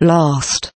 Last.